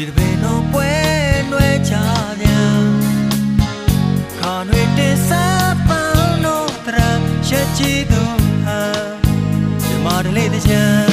ဒီတပင်တော့ပွဲနှွဲချပြန်ခါနှွေတင်စားပန်းတော့တရရှက်ချီသူဟာဒီမာတလေးတချမ်း